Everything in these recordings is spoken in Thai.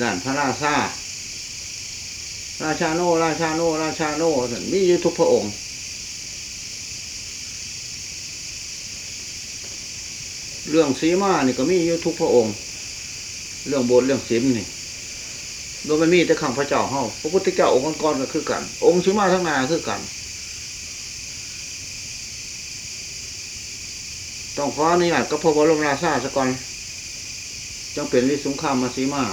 ด่านพระราชาราชาโน ราชาโน ราชาโนมีอยู่ทุกพระองค์ เรื่องสีมานี่ก็มีอยู่ทุกพระองค์ เรื่องโบสเรื่องศีลนี่โดยมันมีแต่ขังพระเจ้าเฮาพระพุทธเจ้าองค์ก่อนก็คือกัน องค์สีมาทั้งนาคือกัน ต้องขออนุญาตก็พระบรมราชาสก่อนจังเป็นวิสงครามมาสีมา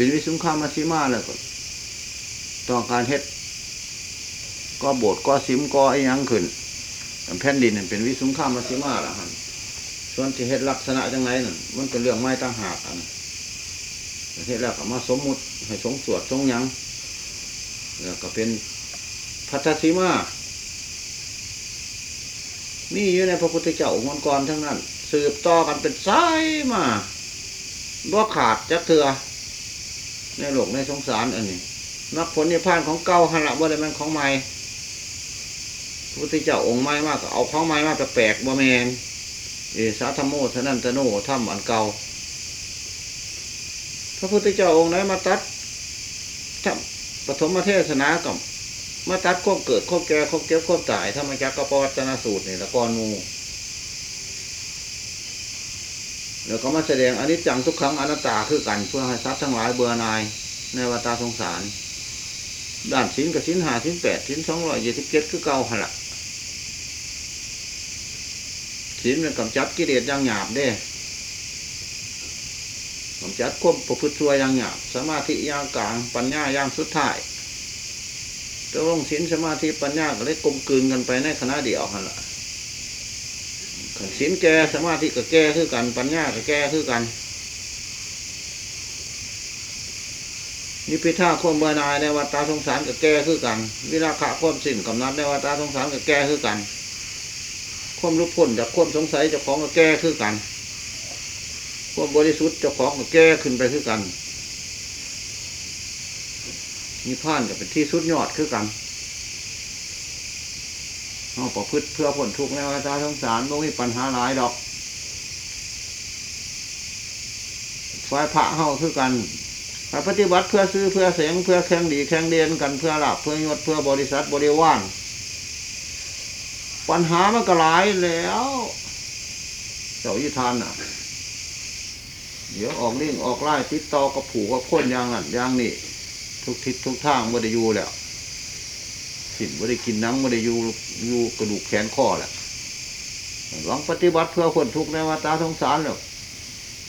เป็นวิสุงคามาสีมาแล้วก็ต้องการเฮ็ดก็โบสถ์ก็สิมก็ไอ้ยังขึ้นแผ่นดินเป็นวิสุงคามาสีมาละฮะส่วนที่เฮ็ดลักษณะจังไรนั่นมันเป็นเรื่องไม่ต่างหากอันเฮ็ดแล้วก็มาสมมุติให้สงสวดสงยังแล้วก็เป็นพัทธสีมามีอยู่ในพระพุทธเจ้าองค์ก่อนทั้งนั้น สืบต่อกันเป็นสายมาบ่ขาดจักเถือ ในโลกในสงสารอันนี้นักผลนิพพานของเก่าหันละว่าอะได้มันของใหม่พระพุทธเจ้าองค์ใหม่มากเอาของใหม่มาแปลกบ่แมนเอสาธรรมโมทนันตโนถ้ำอันเก่าพระพุทธเจ้าองค์ไหนมาตัดถ้ปฐมเทศนากับมาตัดควบเกิดควบแก่ควบเก็บควบตายถ้ามาจากกระปวัตนสูตรนี่ละกอนู แล้วก็มาแสดงอนิจจังทุกครั้งอนัตตาคือกันเพื่อให้ทรัพย์ทั้งหลายเบื่อนายในวัฏสงสาร ด้านสินกับสินหาสินแปดสินสองร้อยยี่สิบเจ็ดคือเก่าหละสินมันกำจัดกิเลสอย่างหยาบเด้กำจัดควบประพฤติชั่วอย่างหยาบสมาธิอย่างกลางปัญญาอย่างสุดท้ายจะลงศีลสมาธิปัญญาก็เลยกลมกลืนกันไปในคณะเดียวหันละ ศีลแก่สมาธิก็แก่คือกัน ปัญญาก็แก่คือกันนิพพิทาควบเบื่อนายในวัฏสงสารก็แก่คือกัน วิราคะควบสิ้นกำนัดในวัฏสงสารก็แก่คือกันควบรุพ้นจากควบสงสัยเจ้าของก็แก่คือกันควบบริสุทธิ์เจ้าของก็แก่ขึ้นไปคือกันนิพพานก็เป็นที่สุดยอดคือกัน เอาประพฤติเพื่อผลทุกข์ในวัฏสงสารไม่มีปัญหาหลายดอกฝ่ายพระเฮาคือกันปฏิบัติเพื่อซื้อเพื่อเสียงเพื่อแข่งดีแข่งเดียนกันเพื่อหลับเพื่อยศเพื่อบริษัทบริวารปัญหามันก็หลายแล้ว เจ้ายิทานน่ะ เดี๋ยวออกเร่งออกไล่ติดต่อกับผูกกับคนอย่างนั้นอย่างนี้ ทุกทิศทุกทางไม่ได้อยู่แล้ว สิ่งไม่ได้กินน้ำไม่ได้อยู่อยู่กระดูกแขนข้อแหละหวังปฏิบัติเพื่อคนทุกข์ในวัฏสงสารแล้ว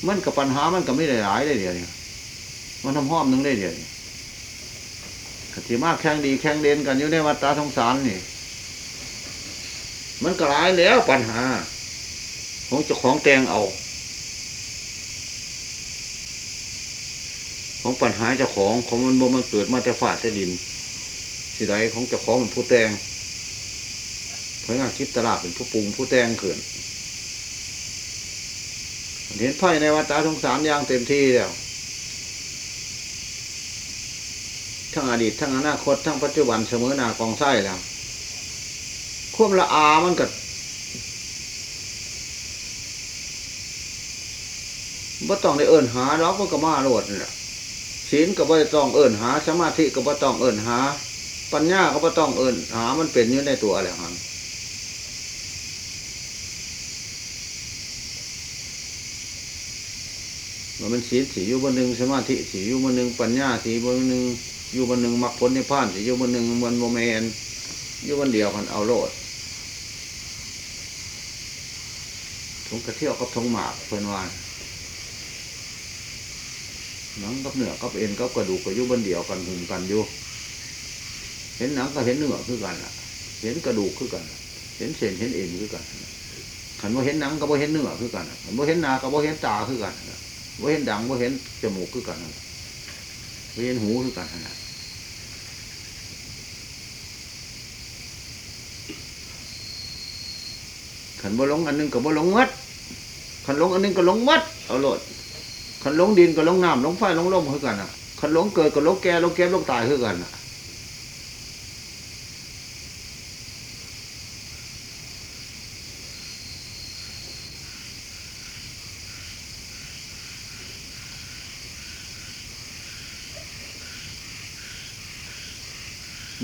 มันกับปัญหามันก็ไม่ได้หลายได้เดียวนี่มันทำห้อมนึงได้เดียวนี่ขติมากแข่งดีแข่งเด่นกันอยู่ในวัฏสงสารนี่ มันก็หลายแล้วปัญหา ของเจ้าของแตงเอา ของปัญหาเจ้าของของมันบ่มันเกิดมาแต่ฝาดแต่ดิน สิใดของเจ้าของมันผู้แต่งเพราะงานคิดตลาดเป็นผู้ปรุงผู้แต่งเขื่อนเห็นไพ่ในวัฏสงสารอย่างเต็มที่แล้วทั้งอดีตทั้งอนาคตทั้งปัจจุบันเสมอหน้ากองไส้แล้วควบละอามันก็บ่ต้องได้เอิญหาดอกมันก็มาโลดนี่แหละศีลก็บ่ต้องเอิญหา สมาธิก็บ่ต้องเอิญหา ปัญญาก็บ่ต้องเอิญหา มันเป็นอยู่ในตัวแล้วครับมันศีลสีอยู่บนหนึ่งสมาธิสีอยู่บนหนึ่งปัญญาสีบนหนึ่งอยู่บนหนึ่งมรรคผลในพพานสีอยู่บนหนึ่งมันโมเมนอยู่บนเดียวกันเอาโลดทงกระเที่ยวกับทงหมากเพื่อนวานหนังกับเนื้อกับเอ็นกับกระดูกก็อยู่บนเดียวกันหุ่มกันอยู่ เห็นหนังก็เห็นเนื้อคือกันล่ะ เห็นกระดูกคือกัน เห็นเส้นเห็นเอ็นคือกันขันว่าเห็นหนังก็บ่เห็นเนื้อคือกันขันว่าเห็นนาก็บ่เห็นตาคือกันว่าเห็นดังว่าเห็นจมูกคือกันว่าเห็นหูคือกันนะขันว่าลงอันนึงกับว่ลงมัดขันลงอันนึงก็ลงมัดเอาโลดขันลงดินก็ลงน้ำลงไฟลงลมคือกันอะขันลงเกิดก็ลงแก่ลงแก่ลงตายคือกันอะ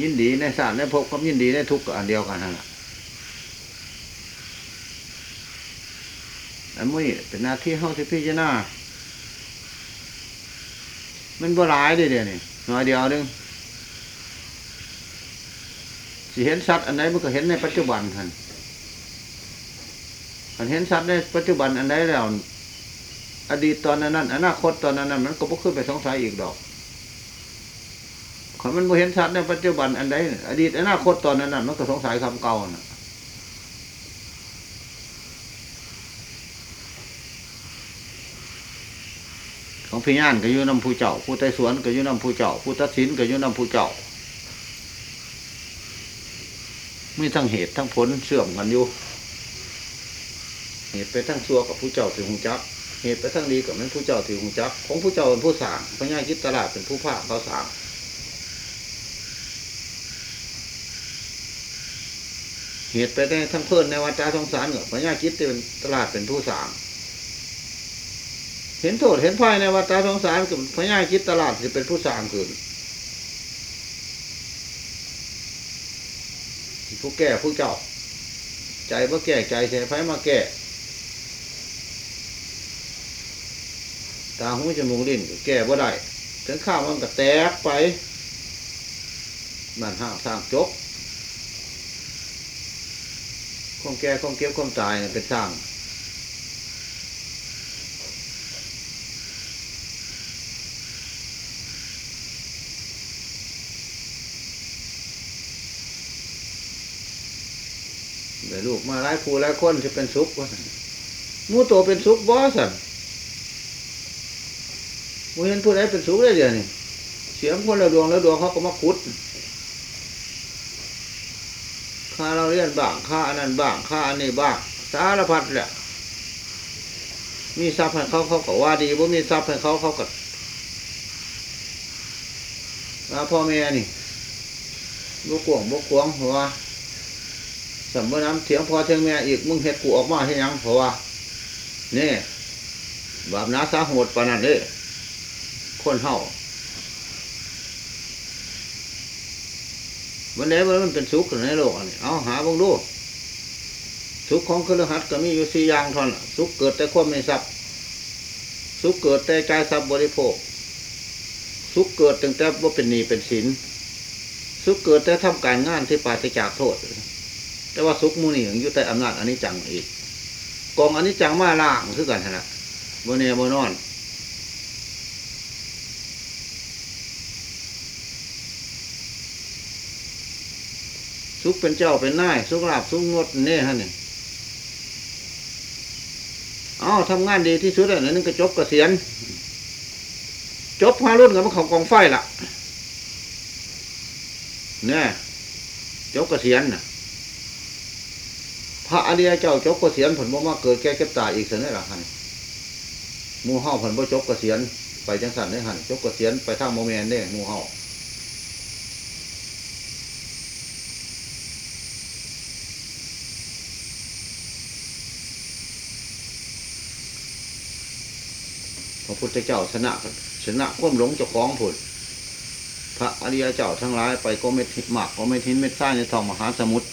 ยินดีในศาสตร์ในภพกับยินดีในทุกข์อันเดียวกันนั่นแหละอันนี้เป็นหน้าที่เฮาที่พิจารณามันบ่ร้ายเด้เดี๋ยวนี้น้อยเดียวนึงสิเห็นสัตว์อันไหนมันก็เห็นในปัจจุบันท่านอันเห็นสัตว์ในปัจจุบันอันใดแล้วอดีตตอนนั้นอนาคตตอนนั้นมันก็บ่ขึ้นไปสงสัยอีกดอก มันบ่เห็นชัดในปัจจุบันอันใดอดีตอนาคตตอนนั้นนั้นมันก็สงสัยคำเก่าน่ะของพี่ย่านก็อยู่นำผู้เจ้า ผู้ไต่สวนก็อยู่นำผู้เจ้า ผู้ตัดสินก็อยู่นำผู้เจ้ามีทั้งเหตุทั้งผลเสื่อมกันอยู่ เหตุไปทั้งชั่วกับผู้เจ้าถือหงจัก เหตุไปทั้งดีกับนั้นผู้เจ้าถือหงจัก ของผู้เจ้าเป็นผู้สร้างพระญาคิดตลาดเป็นผู้ภาคเขาสร้าง เหตุไปได้ทั้งเพื่อนในวัฏสงสารกับพญาคิดเป็นตลาดเป็นผู้สางเห็นโทษเห็นภัยในวัฏสงสารกับพญาคิดตลาดจะเป็นผู้สางขึ้นผู้แก่ผู้เจ้า ใจว่าแก่ใจใส่ไฟมาแก่ตาหูจมูกลิ้นแก้บ่ได้ถึงข้าวมันก็แตกไปมันห้าสร้างจก ความแก่ความเก็บความตายเป็นสร้างเดี๋ยวลูกมาหลายผู้หลายคนจะเป็นสุขวะสันมูโตเป็นสุขบ่สันมูเห็นผู้ใดเป็นสุขได้เดียวนี่เสียงคนละดวงแล้วดวงเขาก็มาขุด ค่าเราเรียนบ้างค่าอันนั้นบ้างค่าอันนี้บ้างสารพัดแหละมีทรัพย์ให้เขาเขาก็ว่าดีว่ามีทรัพย์ให้เขาเขาก็ว่าพ่อแม่นี่บกกวงบกขวงเพราะว่าสมบูรณ์เถียงพ่อเถียงแม่อีกมึงเห็ดกูออกมาให้ยังเพราะว่านี่บาปนาสาโหดปานนั้นเด้คนเฮา วันไหนมันเป็นสุขในโลกอันนี้เอาหาบ้างดูสุขของเครือขัดก็มีอยู่สี่อย่างท่านั้นสุขเกิดแต่ความไม่ทรัพย์สุขเกิดแต่ใจทรัพย์บริโภค สุขเกิดตั้งแต่ว่าเป็นหนี้เป็นสินสุขเกิดแต่ทำการงานที่ปราศจากโทษ แต่ว่าสุขมูนี่ยังอยู่ใต้อำนาจอันนี้จังอีก กองอันนี้จังมาล่างคือกันนะโมเนโมนอน สุขเป็นเจ้าเป็นนายสุขลาบสุขงดเนี่ยฮะเนี่ยเอทำงานดีที่สุดอันนั้นก็จบเกษียณจบพารุ่นกับมันเขากองไฟละเนี่ยจบเกษียณน่ะ พระอริยเจ้าจบเกษียณผลบ่มาเกิดแก่เก็บตายอีกเสนอละหันมูเห่าผลบ่จบเกษียณไปจังสันได้หันจบเกษียณไปทางโมเมนได้มูเห่า พระพุทธเจ้าชนะชนะความหลงเจ้าของผลพระอริยเจ้าทั้งหลายไปก็ไม่ทิหมากก็ไม่ทิ้นไม่ท่ายในทองมหาสมุทร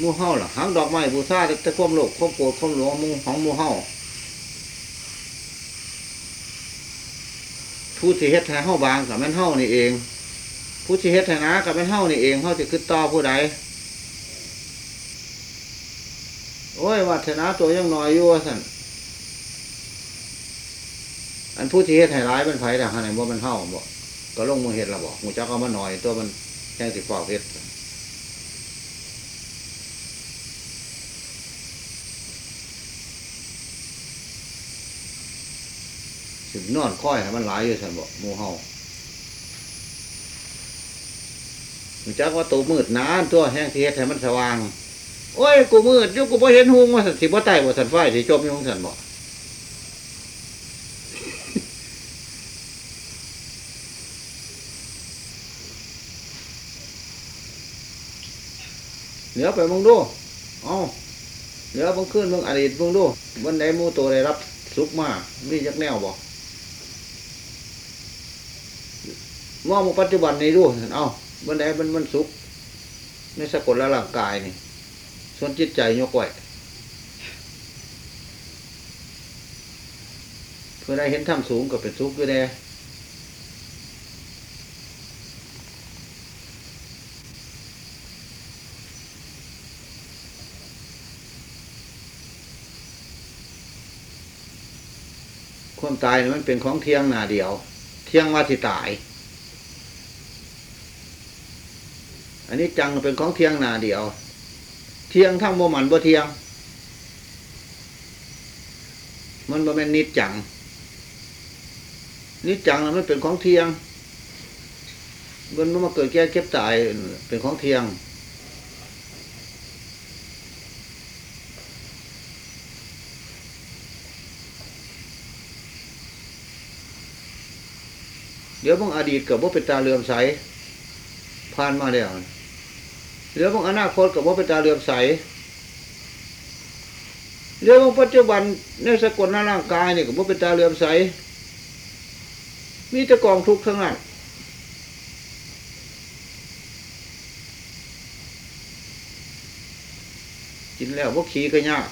มูเห่าล่ะหางดอกไม้บูชาแต่ความโลภความโกรธความหลงมูของมูเห่าผู้ที่เฮ็ดให้เห่าบางกับแม่นเห่านี่เอง ผู้ที่เฮ็ดให้นากับแม่นเห่านี่เองเห่าจะขึ้นต่อผู้ใด โอ้ยวัฒนาตัวยังน้อยอยู่สันอันผู้ที่เฮ็ดให้ร้ายเป็นไผ่แต่ขนาดว่ามันเท่าบอกก็ลงมือเฮ็ดละบอกหมูจักเอามาหน่อยตัวมันแค่สิฟอกเฮ็ดสินอนค่อยให้มันหลายอยู่สันบอกมูเฮาหมูจักว่าตัวมืดหนานตัวแห้งที่เฮ็ดให้มันสว่าง โอ้ยกูมืดอยุกูบ่เห็นหุงว่าสันสิบ่ไต่บ่สันไฟสิจมยู่ของสันบ่เหลือไปมึงดูเอ้าเหลือมึงขึ้นมึงอดีตมึงดูวันไหนมูตัวได้รับสุขมากมีจักแนวบ่มองมาปัจจุบันนี้ดู เอาวันไหนมันมันสุขในสกุลละร่างกายนี่ ส่วนจิตใจยกไว้เพื่อได้เห็นธรรมสูงก็เป็นสุขอยู่แน่ความตายมันเป็นของเที่ยงหนาเดียว เที่ยงว่าที่ตาย อันนี้จังเป็นของเที่ยงหนาเดียว เที่ยงทั้งโมมันบ่เที่ยง มันบ่แม่นนิจจัง นิจจังนะมันเป็นของเที่ยงมันมาเกิดแก่เก็บตายเป็นของเที่ยง เดี๋ยวบางอดีตกับว่าเป็นตาเลื่อมใสผ่านมาแล้ว เดี๋ยวบางอนาคตกับว่าเป็นตาเลื่อมใสเดี๋ยวบางปัจจุบันในสกุลในร่างกายเนี่กับว่าเป็นตาเลื่อมใส มีแต่กองทุกข์ทั้งนั้นกินแล้วพวกขี้ก็ยาก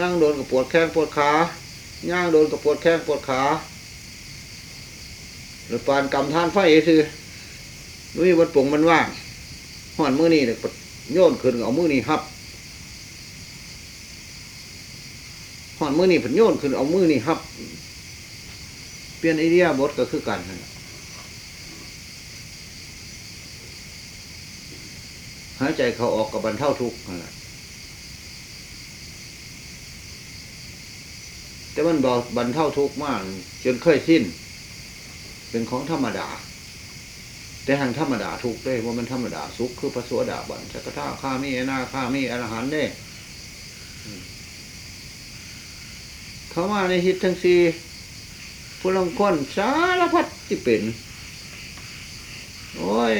นั่งโดนกับปวดแข้งปวดขาย่างโดนกับปวดแข้งปวดขาหรือปานกำท่านไฟคือ นุ้ยวัดปงมันว่างห่อนมือนี่เนี่ยโยนขึ้นเอามือนี่ฮับห่อนมือนี่ผนโยนขึ้นเอามือนี่ฮับ เปลี่ยนไอเดียบทก็คือกันนะหายใจเขาออกกับบรรเทาทุกข์นั่นแหละแต่มันบอกบรรเทาทุกข์มากจนเคยสิ้น เป็นของธรรมดา แต่ทางธรรมดาทุกได้ว่ามันธรรมดาสุขคือพระสวสดาบันสักท่าข้ามีอนาข้ามีอรหันต์ได้เขามาในฮิตทั้งสี่ผู้ลังคนสารพัดที่เป็นโอ้ย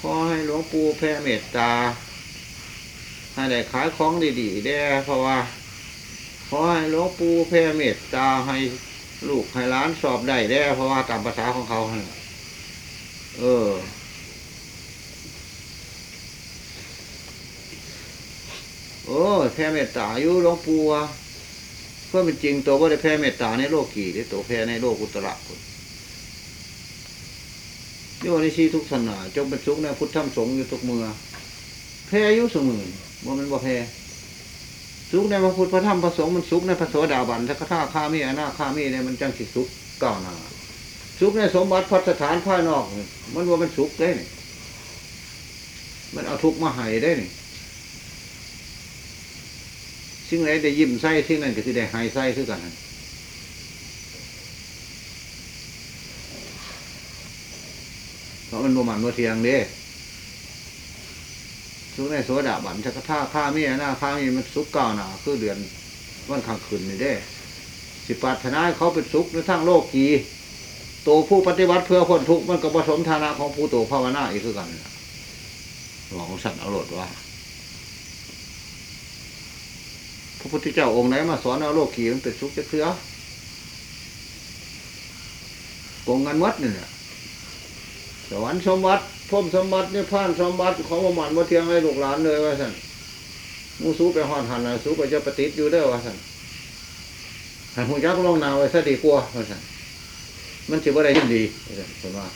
ขอให้หลวงปู่แผ่เมตตา ให้ได้ขายของดีๆได้เพราะว่า ขอให้หลวงปู่แผ่เมตตาให้ลูกให้หล้านสอบได้ได้เพราะว่าตามภาษาของเขาหั่นล่ะ เออ โอ้แผ่เมตตาอยู่หลวงปู่เพื่อเป็นจริงตัวว่าได้แผ่เมตตาในโลกกี่ได้ตัวแผ่ในโลกอุตระคนโยนิชีทุกศาสนาจงเป็นสุขในพุทธธรรมสงฆ์อยู่ทุกเมือแผ่อยู่เสมอว่ามันบ่แผ่สุขในพระพุทธพระธรรมพระสงฆ์มันสุขในพระโสดาบันถ้าข้าข้ามีอนาข้ามีเนี่ยมันจังสิสุขก้าวหน้า สุขในสมบัติพัฒฐานภายนอก มันว่ามันสุขได้นี่มันเอาทุกมาให้ได้นี่สิ่งไหนได้ยิ้มไส้สิ่งนั้นก็คือได้หายไส้คือกันเพราะมันบ่มันบ่เทียงเด้สุขในโสดาบันชักท่าข้ามีหน้าข้ามีมันสุขก้าหนาคือเดือนวันข้างคืนนี่เด้ สิปรารถนาเขาเป็นสุขในทั้งโลกกี ตัวผู้ปฏิบัติเพื่อพ้นทุกข์มันก็ผสมฐานะของผู้ตัวภาวนาอีกคือกันหลวงสันเอารดว่า พระพุทธเจ้าองค์ไหนมาสอนเอาโลกกีมันเป็นสุขจะเพื่อโกงกันวัดนี่แหละสวรรค์สมบัติพรหมสมบัตินิพพานสมบัติของประมาณว่าเทียงให้ลูกหลานเลยว่าสันมูสูไปหอดหันนะสูไปจะปฏิทิอยู่ได้อว่าสันหันหูยักษ์ลงนาไว้ซะดีกว่าว่าสัน มันถือว่าได้ยินดีว่าซั่นคนว่า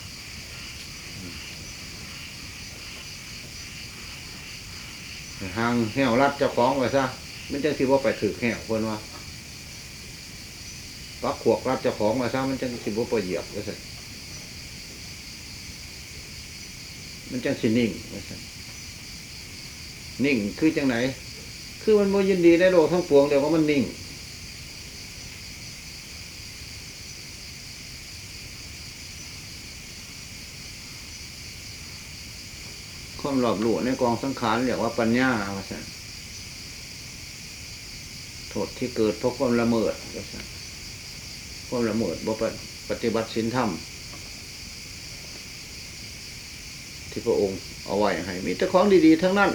ห่างแหวรัดเจ้าของไว้ซะมันจังสิว่าไปถือแหวคนว่าปักขวกรัดเจ้าของไว้ซะมันจังสิว่าไปเหยียบไว่าสันมันจังสินิ่งไว่าซั่นิ่งคือจังไหน คือมันโมยินดีในโลกทั้งปวงเดียวว่ามันนิ่ง ความหลอบหลวในกองสังขารเรียกว่าปัญญาว่าซั่นโทษที่เกิดเพราะความละเมิดว่าซั่นความละเมิดบ่ปฏิบัติศีลธรรม ที่พระองค์เอาไว้ให้มีแต่ของดีๆ ทั้งนั้น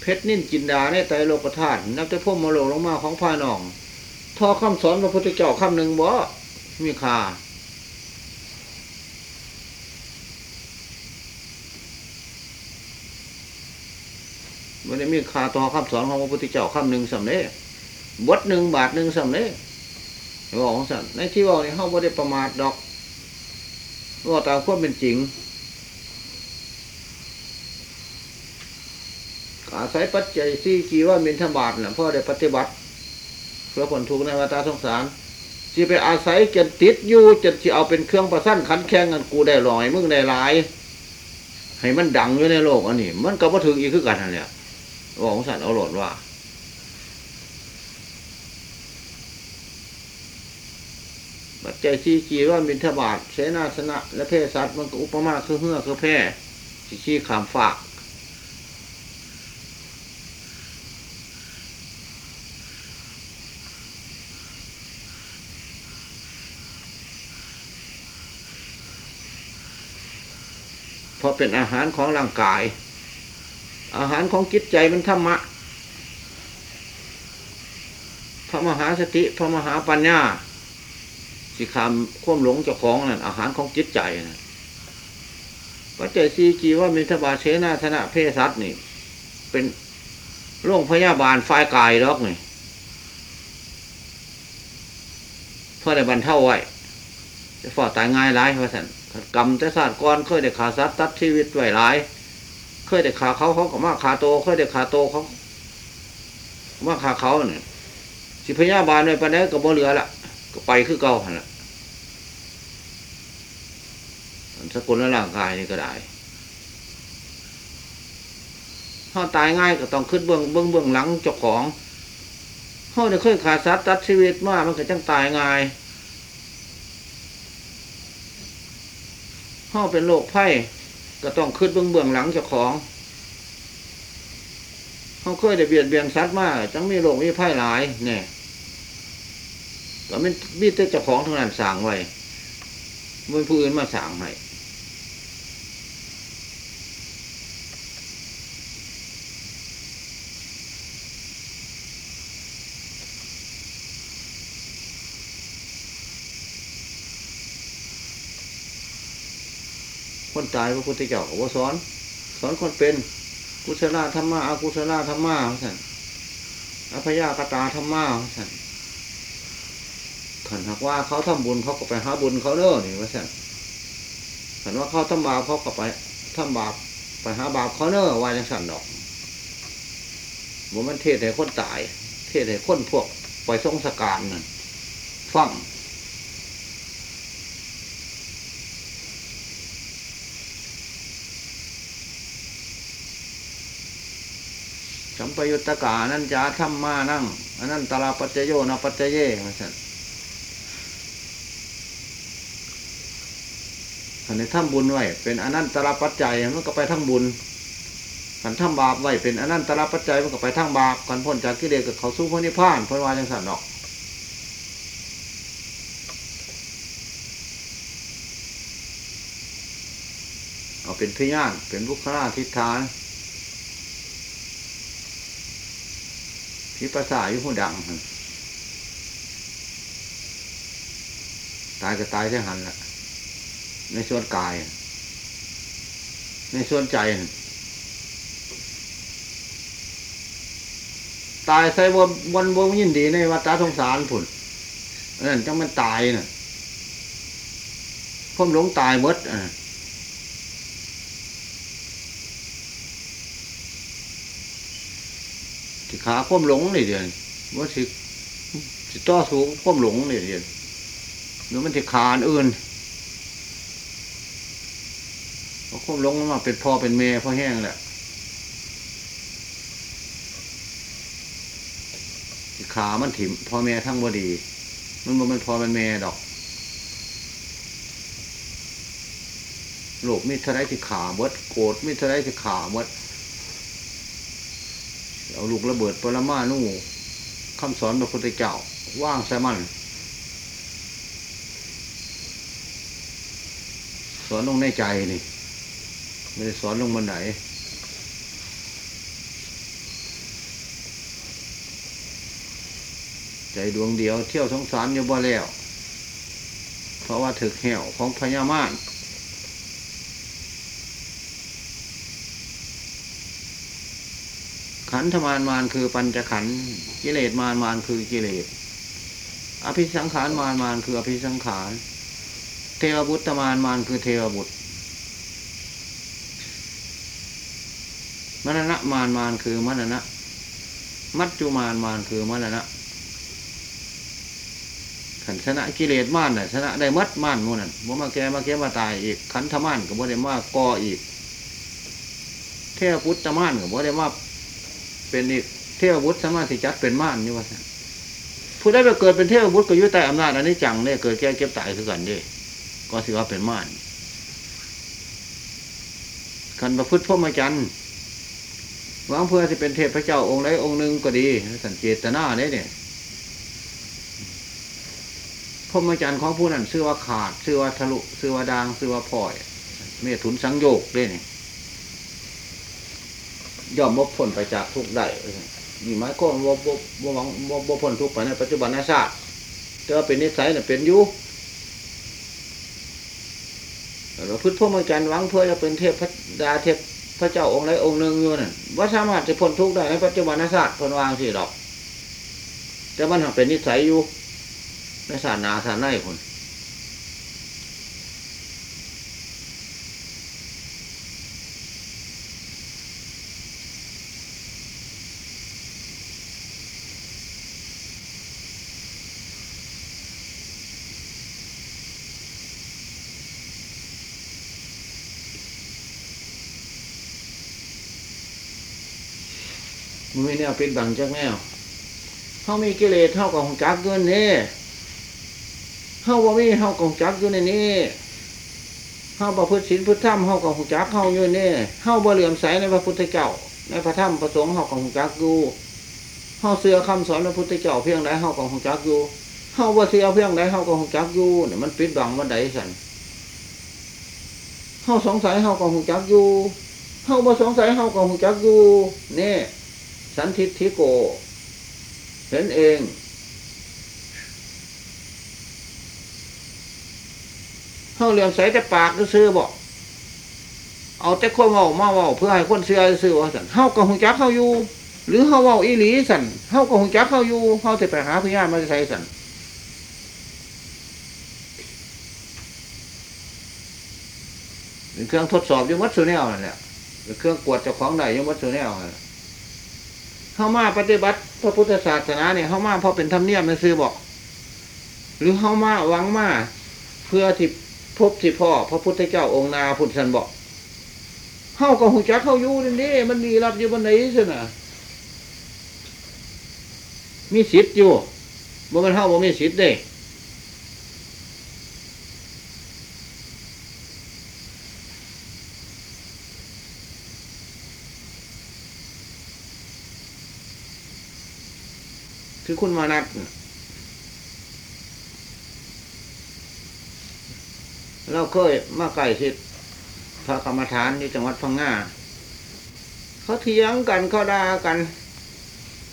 เพชรนิ่นจินดาในไตรโลกธาตุนับแต่พ่มมาโลลงมาของภายนอกทอคำสอนพระพุทธเจ้าคำหนึ่งบ่มีค่า ไม่ได้มีคาต่อคำสอนของพระพุทธเจ้าคำหนึ่งสำเร็จบทหนึ่งบาทหนึ่งสำเร็จบอกของสันในที่ว่านี่เขาไม่ได้ประมาทดอกว่าตามความเป็นจริงอาศัยปัจจัยที่กีว่ามินทบาทนะพ่อได้ปฏิบัติ เพื่อผลทุกข์ในวัฏสงสารที่ไปอาศัยจนติดอยู่จนที่เอาเป็นเครื่องประสั้นขันแข่งกันกูได้ลอยมึงได้หลาย ให้มันดังอยู่ในโลกอันนี้ มันก็บ่ถึงอีกคือกันนั่นแหละ บอกของสันเอาหลดว่าปัจจัยที่กีว่ามินทบาทเสนาสนะ และเพศสัตว์มันก็อุปมาคือเหือคือแพร่ที่ชี้ขามฝากเพราะเป็นอาหารของร่างกาย อาหารของจิตใจมันธรรมะ พระมหาสติพระมหาปัญญา สิคำควมหลงเจ้าของนั่นอาหารของจิตใจนะปัจจัยสีจีว่ามิทบาเชนาธนะเพศัตนี่ เป็นโรงพยาบาลฝ่ายกายดอกนี่เพื่อได้บรรเทาไว้จะฝ่าตายง่ายร้ายเพราะสันกรรมแต่ศาสตร์ก่อนเคยได้ขาสัตว์ตัดชีวิตไว้หลาย เคยได้ขาเขาเขาก็มาขาโตเคยได้ขาโตเขามาขาเขาเนี่ยสิพยาบาลในปันนี้ก็บ่เหลือละก็ไปคือเก่าหันละมันสกุลและร่างกายนี่ก็ได้ถ้าตายง่ายก็ต้องขึ้นเบื้องเบื้องเบื้องหลังเจ้าของเขาเนี่ยเคยขาสัตว์ตัดชีวิตมามันก็จังตายง่ายเขาเป็นโรคไข้ ก็ต้องขึ้นเบื้องเบื้องหลังเจ้าของเขาเคยได้เบียดเบียนสัตว์มากจังมีโรคมีไพ่หลายเนี่ยก็มันมีแต่เจ้าของทางนั้นสั่งไว้มันผู้อื่นมาสั่งให้ คนตายพระพุทธเจ้าก็ว่าสอน สอนคนเป็น กุศลธรรมะอกุศลธรรมะสั่นอภยากตาธรรมะสั่นขันหากว่าเขาทำบุญเขาก็ไปหาบุญเขาเนอะนี่ว่าสั่นขันว่าเขาทำบาปเขาก็ไปทำบาปไปหาบาปเขาเนอะว่าจังสั่นดอกว่ามันเทศให้คนตาย เทศให้คนพวกไปล่อยทรงสการนั่นฟัง สัมปยุตตกานั่นจาธรรมานั่งอันันตลาปัจจโยนะปัจจเยมาสันขันในทำบุญไว้เป็นอนันตลาปัจจัยมันก็ไปทั้งบุญขันทำบาปไว้เป็นอนันตลาปัจจัยมันก็ไปทั้งบาปกันพ้นจากกิเลสกับเขาสู้พระนิพพานพราะวาจังสันดอกเอาเป็นพยานเป็นบุคลาทิฐาน พิปัสสาอยู่หูดังตายก็ตายที่หันละในส่วนกาย ในส่วนใจ ตายใส่บนบนบนยินดีในวัฏสงสารผุนนนั่นจังมันตายน่ะพ่มหลงตายหมดอะ ที่ขาพ่มหลงนี่เดียวนี่ว่าสิสิต่อสู้พ่มหลงนี่เดียวหรือมันที่ขาอันอื่นเพราะพ่มหลงมาเป็นพ่อเป็นแม่พ่อแห้งแหละที่ขามันถิ่มพ่อแม่ทั้งบดี มันบ่แมันพ่อมันแม่ดอกโลกมีเท่าไรที่ขาเมดโกรธมีเท่าไรที่ขาเมด ลูกระเบิดปรมาณูคำสอนพระพุทธเจ้าว่างใส่มันสอนลงในใจนี่ ไม่ได้สอนลงบนไหน ใจดวงเดียวเที่ยวสงสารอยู่บ่แล้ว เพราะว่าถึกแหวของพญามาร ขันธมารมารคือปัญจขันธ์กิเลสมารมารคือกิเลส อภิสังขารมารมารคืออภิสังขาร เทวบุตรมารมารคือเทวบุตรมรณะมารมารคือมรณะ มัจจุมารมารคือมรณะขันชนะกิเลสมารน่ะชนะได้มัดมารหมูนั่นบ่มาแก่มาแก่มาตายอีกขันธมารก็บ่ได้มาก่ออีกเทวพุทธมารก็บ่ได้มา เป็นอีกเทวบุตรสามารถที่จัดเป็นม่ารนี่ว่าซั่นผู้ได้ไปเกิดเป็นเทวบุตรก็อยู่ใต้อำนาจอันนี้จังเนี่ยเกิดแก่เก็บตายคือกันเด้ก็ถือว่าเป็นม่ารคันประพฤติพรหมจรรย์หวังเพื่อจะเป็นเทพเจ้าองค์ใดองค์หนึ่งก็ดีสังเจตนาเนี่ยเนี่ยพรหมจรรย์ของผู้นั้นชื่อว่าขาดชื่อว่าทะลุชื่อว่าดางชื่อว่าพลอย เมถุนสังโยกด้วยนี่ ย่อมบกพ้นไปจากทุกข์ได้นี่หมายความว่าบ่บ่หวังบ่บ่พ้นทุกข์ไปในปัจจุบันชาติแต่ว่าเป็นนิสัยเนี่ยเป็นอยู่เราพึ่งพวกมังจันทร์หวังเพื่อจะเป็นเทพพระดาเทพพระเจ้าองค์ใดองค์หนึ่งอยู่นั่นว่าสามารถจะพ้นทุกข์ได้ในปัจจุบันศาสตร์พนวางสิดอก แต่มันหักเป็นนิสัยอยู่ในศาสนาศาสตร์ในคน มันมีแนวเป็นบังจากแนวเขามีกิเลสเท่ากับของจักเงินนี่เขาบ่มีเท่ากับของจักอยู่ในนี้เขาประพฤติศีลพุทธธรรมเท่ากับของจักเขาอยู่นี่เขาบ่เหลื่อมใสในพระพุทธเจ้า ในพระธรรมพระสงฆ์เท่ากับของจักอยู่เขาเสือคำสอนพระพุทธเจ้าเพียงใดเท่ากับของจักอยู่เขาบ่เสือเพียงใดเท่ากับของจักอยู่เนี่ยมันปิดบังมันใดสันเขาสงสัยเท่ากับของจักอยู่เขาบ่สงสัยเท่ากับของจักอยู่นี่ สันทิฏฐิโก เห็นเองเขาเหลี่ยมใส่แต่ปากก็ซื้อบอกเอาแต่ความเว้ามาเว้าเพื่อให้คนเชื่อซื้อว่าสันเฮาก็หงจักเขาอยู่ หรือเฮาเว้าอีหลีสันเฮาก็หงจักเขาอยู่เฮาจะไปหาพยามาใส่สันเป็นเครื่องทดสอบยังวัดสุแนวนั่นแหละเป็นเครื่องกวดเจ้าของได้ยังวัดสุแนวนั่นแหละ เข้ามาปฏิบัติพระพุทธศาสนาเนี่ยเข้ามาเพราะเป็นธรรมเนียมมันซื้อบอก หรือเข้ามาหวังมาเพื่อที่พบที่พ่อ พระพุทธเจ้าองค์นาพุทธันบอกเข้ากับหูจักเข้าอยู่นี่นี่มันดีรับอยู่บนไหนสินะมีสิทธิ์อยู่บ่มันเข้าบ่มีสิทธิ์เด้ คือคุณมานัดเราเคยมาไก่สิทธิพระกรรมฐานที่จังหวัดพังงาเขาเถียงกันเขาด่ากัน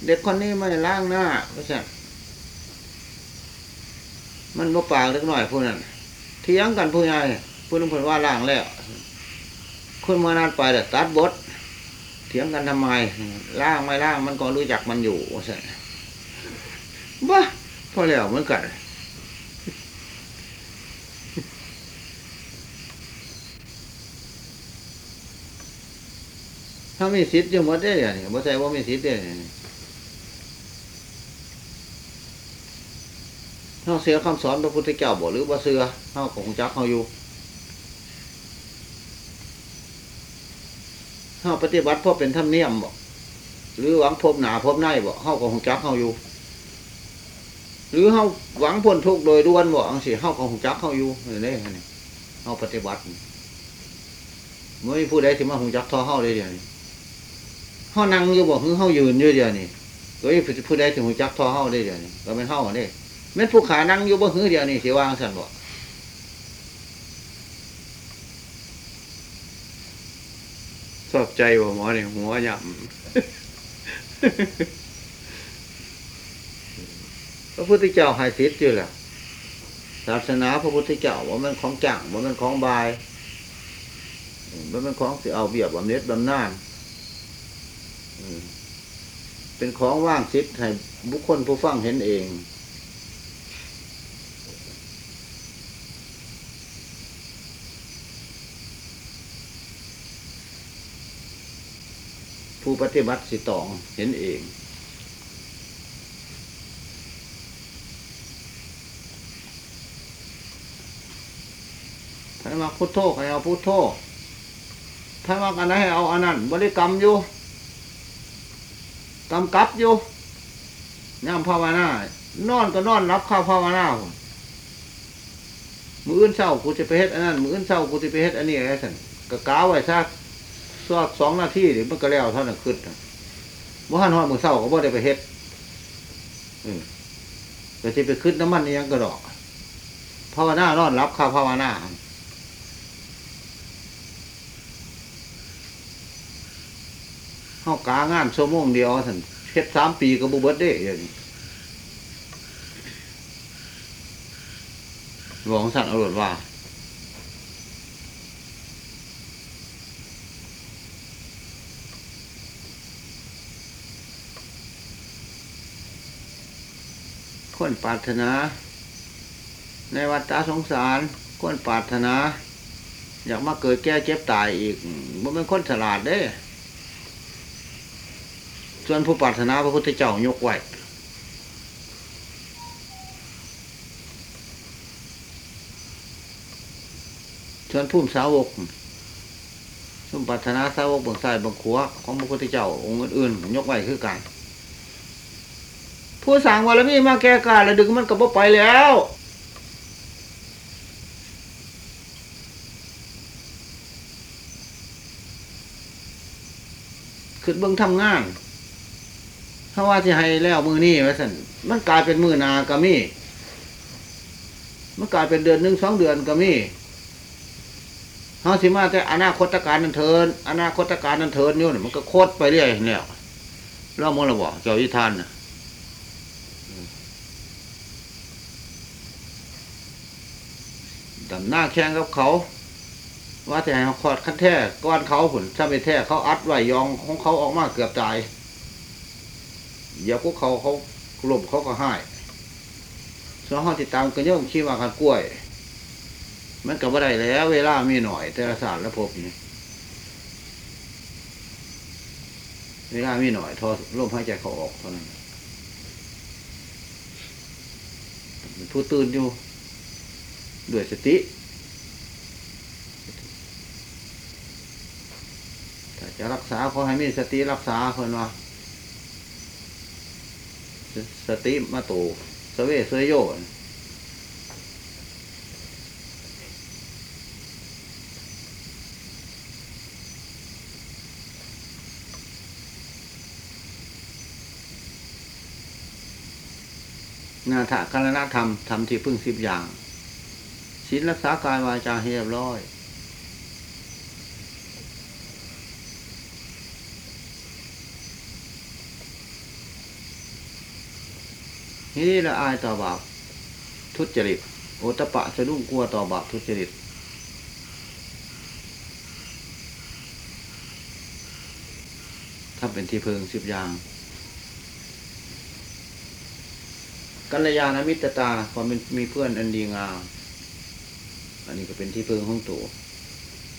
เด็กคนนี้ไม่ล้างหน้าเพราะฉะนั้นมันบ่ปากเล็กหน่อยผู้นั้นเถียงกันผู้ใหญ่ผู้นั้นพูดว่าล้างแล้วคุณมานัดไปแต่ตัดบทเถียงกันทำไมล้างไม่ล้างมันก็รู้จักมันอยู่ว่าซั่น บ้าพอแล้วเหมือนกันถ้ามีสิทธิ์อยู่หมดได้เดี๋ยวนี้บ่ใช่ว่ามีสิทธิ์ได้เนี่ยเฮาเสือคำสอนพระพุทธเจ้าบ่หรือบ่เสือเฮาของจักเฮาอยู่เฮาปฏิบัติเพราะเป็นธรรมเนียมบ่หรือหวังพบหนาพบในบ่เฮาของจักเฮาอยู่ หรือเฮาหวังพ้นทุกข์โดยด่วนบ่อังสิเฮาก็หูจักเฮาอยู่นี่เนี่เฮาปฏิบัติไม่มีผู้ใดสิมาหูจักทอเฮาเลยเดี๋ยวนี้เฮานั่งอยู่บ่คือเฮายืนอยู่เดี๋ยวนี้ก็มีผู้ใดสิหูจักทอเฮาได้เดี๋ยวนี้ก็เป็นเฮาเด้แม่นผู้ขานั่งอยู่บ่คือเดี๋ยวนี้สิวางซั่นบ่ชอบใจบ่หมอเนี่ยหัวหย่ำ ระพุทธเจ้าให้สิทธิ์อยู่แหละศาสนาพระพุทธเจ้าว่ามันของจังว่ามันของบายว่ามันของสิเอาเบียบบำเน็จบำนาญเป็นของว่างสิทธิ์ให้บุคคลผู้ฟังเห็นเองผู้ปฏิบัติสิตองเห็นเอง ถ้ามาพุทโธให้เอาพุทโธถ้ามาอันไหนให้เอาอันนั้นบริกรรมอยู่กำกับอยู่ย่ำภาวนานอนก็นอนรับข้าวภาวนาผมมืออื่นเศร้ากูจะไปเฮ็ดอันนั้นมืออื่นเศร้ากูจะไปเฮ็ดอันนี้ไอ้สันก็กาไว้ซักสอดสองนาทีเดี๋ยวมันก็แล้วเท่านั้นขึ้นมื่อหันหอดมือเศร้าก็บ่ได้ไปเฮ็ดเออก็จะไปขึ้นน้ำมันนี่ยังกระดอกภาวนานอนรับข้าวภาวนา เฮากางานชั่วโมงเดียวสันเฮ็ดสามปีก็บ่เบิดเด้อย่างนี้หลวงสันอรดว่าคนปรารถนา ในวัฏสงสารคนปรารถนา อยากมาเกิดแก่เจ็บตายอีกมันเป็นคนฉลาดเด้ ส่วนผู้ปรารถนาพระพุทธเจ้ายกไว้ส่วนผู้สาวกส่วนปรารถนาสาวกบื้องซ้ายบื้องขวของพระพุทธเจ้าองค์อื่นๆยกไว้คือกันผู้สั่งวารมีมาแก้กาแล้วดึงมันก็บ่ไปแล้วคือเบิ่งทำงาน ถ้าว่าที่ให้แล้วมือนี่ไว้สันมันกลายเป็นมือนากะมีมันกลายเป็นเดือนหนึ่งสองเดือนกะมีเฮาสิมาแต่อนาคตการนันเทินอนาคตการนันเทินอยู่นี่มันก็โคตรไปเรื่อยแล้วเราโมระบอกเจ้าอิทานนะดำหน้าแข่งกับเขา ว่าแต่เขาขอดคันแท้ก้อนเขาผลถ้าไม่แท้เขาอัดไว้ยองของเขาออกมาเกือบตาย เดี๋ยวพวกเขาเขากลุ่มเขาก็ให้ส่วนห้องติดตามกันย่อมชี้ว่ากันกล้วย มันกับว่าได้แล้ว เวลามีหน่อย แต่ละศาสตร์และภพนี่เวลามีหน่อย ทอลมหายใจเขาออกเท่านั้นผู้ตื่นอยู่ด้วยสติถ้าจะรักษาขอให้มีสติรักษาเพิ่นว่า สติมาโตสเวสยโยนนาถกรณธรรมทำที่พึ่งสิบอย่างศีลรักษากายวาจาให้เรียบร้อย นี่ละอายต่อบาปทุจริต โอตปะสะดุ้งกลัวต่อบาปทุจริต ถ้าเป็นที่เพิงสิบอย่าง กัลยาณมิตรตาความเป็นมีเพื่อนอันดีงาม อันนี้ก็เป็นที่เพิงของตัว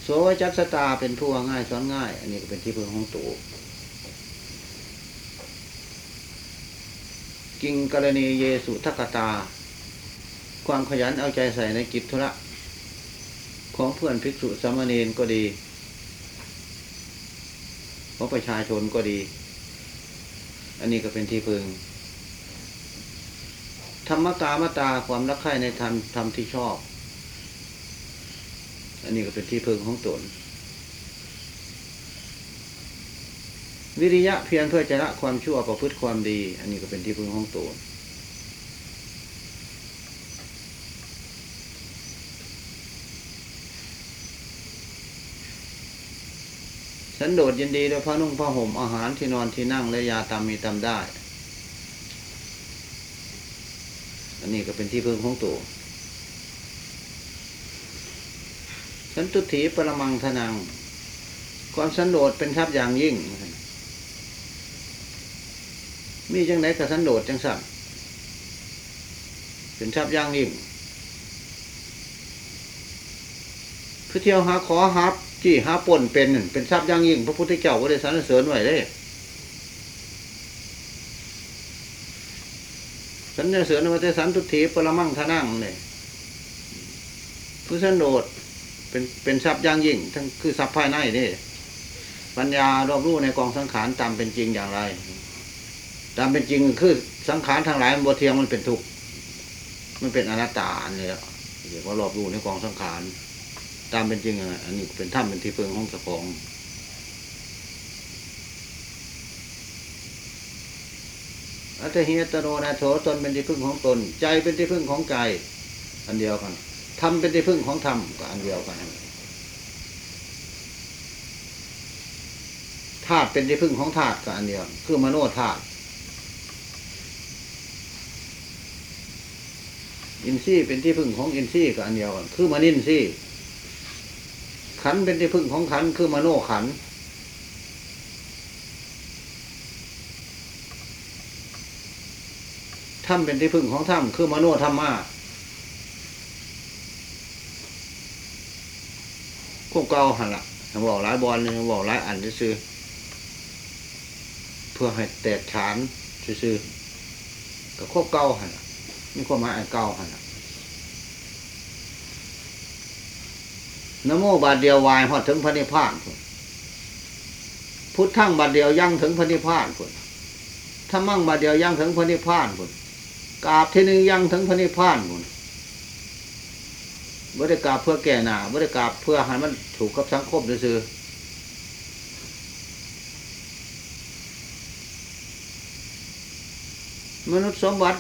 โสวจัสตาเป็นผู้ว่าง่ายสอนง่าย อันนี้ก็เป็นที่เพิงของตัว กิงกรณีเยสุทักตา ความขยันเอาใจใส่ในกิจธุระ ของเพื่อนภิกษุสามเณรก็ดี ของประชาชนก็ดี อันนี้ก็เป็นที่พึง ธรรมกามตาความรักใคร่ในธรรมธรรมที่ชอบ อันนี้ก็เป็นที่พึงของตน วิริยะเพียรเพื่อจะละความชั่วประพฤติความดี อันนี้ก็เป็นที่พึ่งของตัวสันโดษยินดีด้วยพระนุ่งผ้าห่มอาหารที่นอนที่นั่งและยาตามมีตามได้ อันนี้ก็เป็นที่พึ่งของตัวสันตุถีปรมังทนัง ความสันโดษเป็นทรัพย์อย่างยิ่ง มีจังไหนกับสันโดษจังสั่นเป็นทรัพย์ย่างยิ่งเพื่อเที่ยวหาขอหาจี้หาป่นเป็นเป็นทรัพย์ย่างยิ่ง พระพุทธเจ้าก็ได้สรรเสริญไว้เลยสรรเสริญว่าแต่สันตุถีปรมังทนั่งเลยผู้สันโดษเป็นเป็นทรัพย์ย่างยิ่ง ทั้งคือทรัพย์ภายในนี่ปัญญารอบรู้ในกองสังขารตามเป็นจริงอย่างไร ตามเป็นจริงคือสังขารทางหลายมันบเทียงมันเป็นทุกข์มันเป็นอนัตตาเนี่ยเรียกว่ารอบรู้ในกองสังขารตามเป็นจริงอะอันนี้เป็นถ้ำเป็นที่พึ่งของเจ้าของอัตหิยตโนนาโถตนเป็นที่พึ่งของตน ใจเป็นที่พึ่งของใจ อันเดียวกันธรรมเป็นที่พึ่งของธรรมก็อันเดียวกันธาตุเป็นที่พึ่งของธาตุก็อันเดียว คือมโนธาตุ อินทรีย์เป็นที่พึ่งของอินทรีย์ก็อันเดียวกันคือมนินทรีย์ขันเป็นที่พึ่งของขันคือมโนขันธ์ถ้ำเป็นที่พึ่งของถ้ำคือมโนธรรมะควบเก่าหันละบอกหลายบอลเลยบอกหลายอันซื้อเพื่อให้แตกฉานซื้อกับควบเก่าหันละ นี่ความหมายอันเก่าหันนโมบาทเดียววายหอดถึงพระนิพพานพุ่นพุทธังบาทเดียวยั่งถึงพระนิพพานพุ่นธรรมั่งบาทเดียวยั่งถึงพระนิพพานพุ่นกราบที่หนึ่งยั่งถึงพระนิพพานหมดบริกาบเพื่อแก่หนาบริกาบเพื่อให้มันถูกกับสังคมซื่อ มนุษย์สมบัติ